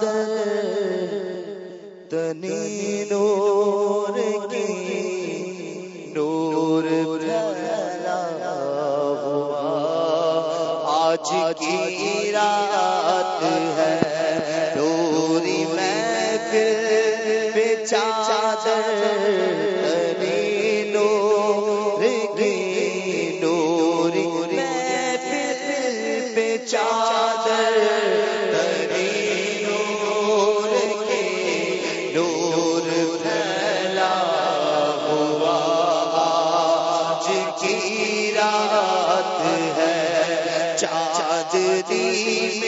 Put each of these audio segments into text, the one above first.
صدر تنی نور کی نور پھیلا ہوا۔ آج کی رات ہے نوری میں پھر بے چادر مٹی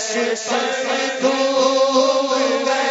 عرش پر دھوم گئے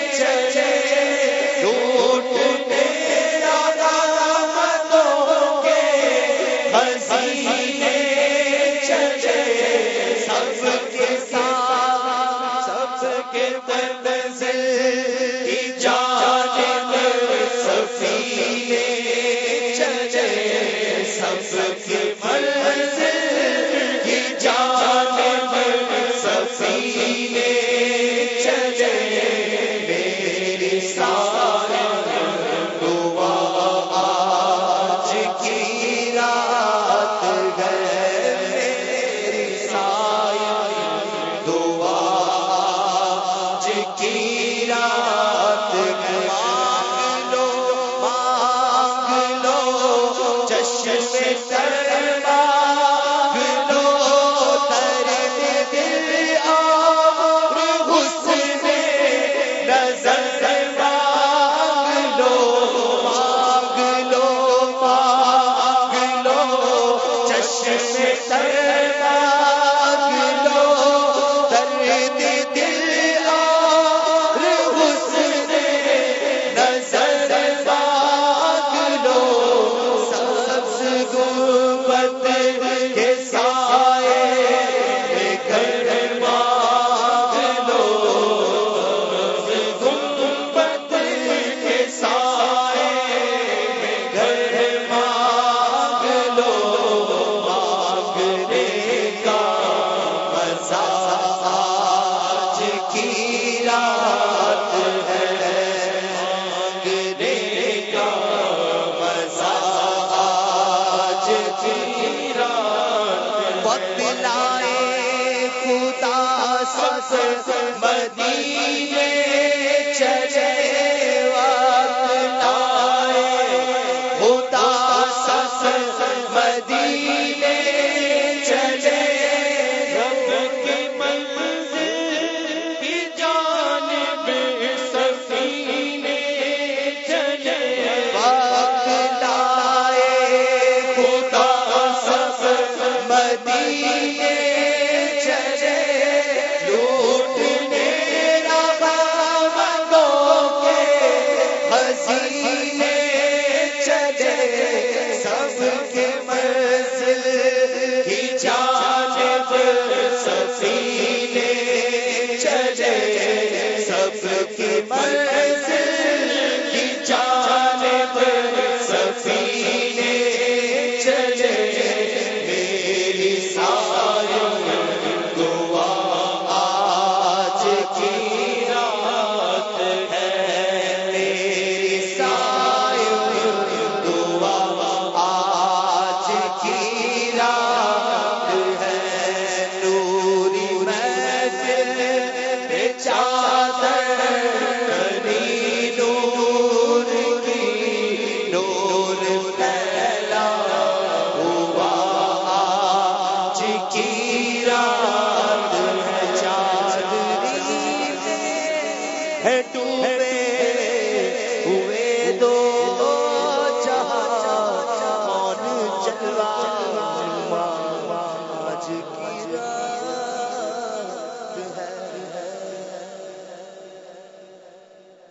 رکھے پر شرم اللہ کے منزل کی جانب سفینے چلے سب کی منزل ہے ڈوبے